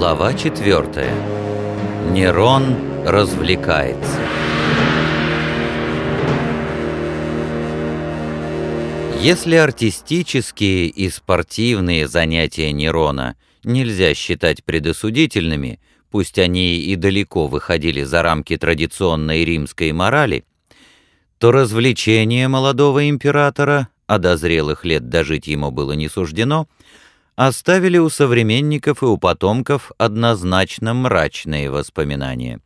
Глава 4. Нерон развлекается. Если артистические и спортивные занятия Нерона нельзя считать предосудительными, пусть они и далеко выходили за рамки традиционной римской морали, то развлечения молодого императора, а до зрелых лет дожить ему было не суждено, оставили у современников и у потомков однозначно мрачные воспоминания.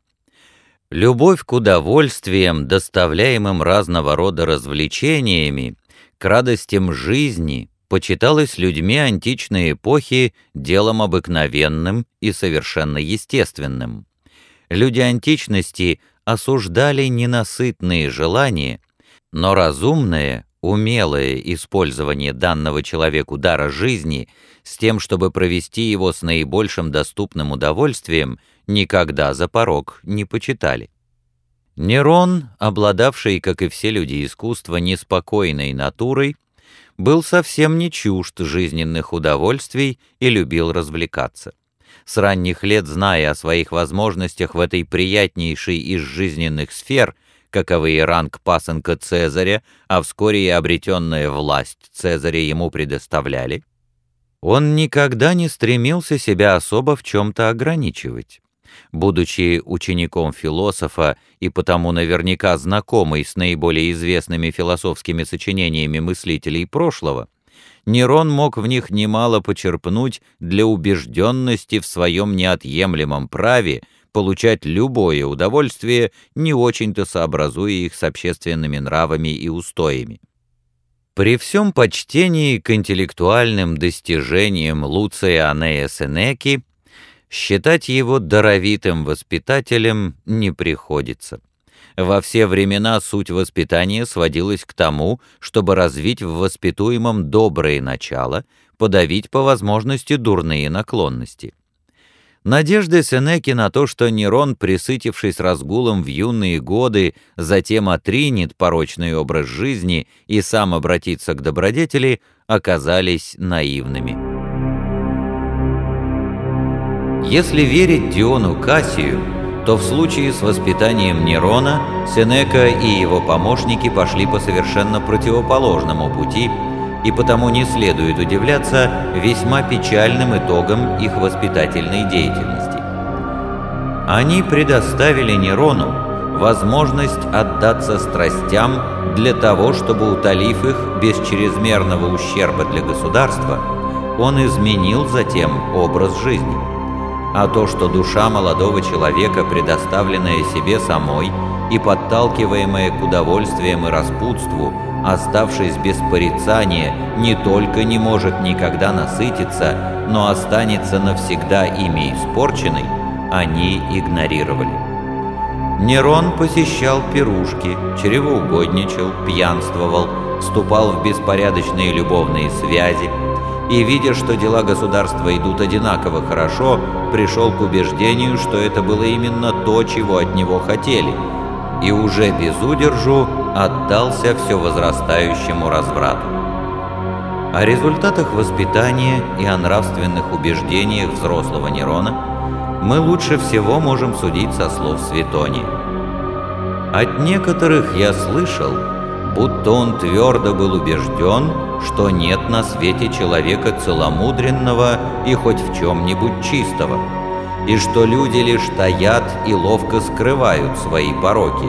Любовь к удовольствиям, доставляемым разного рода развлечениями, к радостям жизни, почиталась людьми античной эпохи делом обыкновенным и совершенно естественным. Люди античности осуждали ненасытные желания, но разумное, умелое использование данного человеку дара жизни с тем, чтобы провести его с наибольшим доступным удовольствием, никогда за порог не почитали. Нерон, обладавший, как и все люди искусства, неспокойной натурой, был совсем не чужд жизненных удовольствий и любил развлекаться. С ранних лет, зная о своих возможностях в этой приятнейшей из жизненных сфер, каковые ранг пасынка Цезаря, а вскоре и обретенная власть Цезаря ему предоставляли, он никогда не стремился себя особо в чем-то ограничивать. Будучи учеником философа и потому наверняка знакомый с наиболее известными философскими сочинениями мыслителей прошлого, Нерон мог в них немало почерпнуть для убежденности в своем неотъемлемом праве получать любое удовольствие, не очень-то сообразуя их с общественными нравами и устоями. При всем почтении к интеллектуальным достижениям Луция Анея Сенеки считать его даровитым воспитателем не приходится. Во все времена суть воспитания сводилась к тому, чтобы развить в воспитуемом добрые начала, подавить по возможности дурные наклонности. Надежды Сенеки на то, что Нерон, присытившись разгулом в юные годы, затем отринет порочный образ жизни и сам обратится к добродетели, оказались наивными. Если верить Диону Кассию, то в случае с воспитанием Нерона Сенека и его помощники пошли по совершенно противоположному пути – и потому не следует удивляться весьма печальным итогам их воспитательной деятельности. Они предоставили Нерону возможность отдаться страстям для того, чтобы, утолив их без чрезмерного ущерба для государства, он изменил затем образ жизни. А то, что душа молодого человека, предоставленная себе самой и подталкиваемая к удовольствиям и распутству, оставшись без порицания, не только не может никогда насытиться, но останется навсегда ими испорченной, они игнорировали. Нерон посещал пирушки, чревоугодничал, пьянствовал, вступал в беспорядочные любовные связи, и, видя, что дела государства идут одинаково хорошо, пришел к убеждению, что это было именно то, чего от него хотели – и уже без удержу отдался все возрастающему разврату. О результатах воспитания и о нравственных убеждениях взрослого Нерона мы лучше всего можем судить со слов Светония. От некоторых я слышал, будто он твердо был убежден, что нет на свете человека целомудренного и хоть в чем-нибудь чистого – и что люди лишь таят и ловко скрывают свои пороки.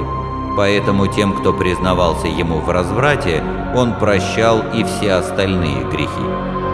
Поэтому тем, кто признавался ему в разврате, он прощал и все остальные грехи.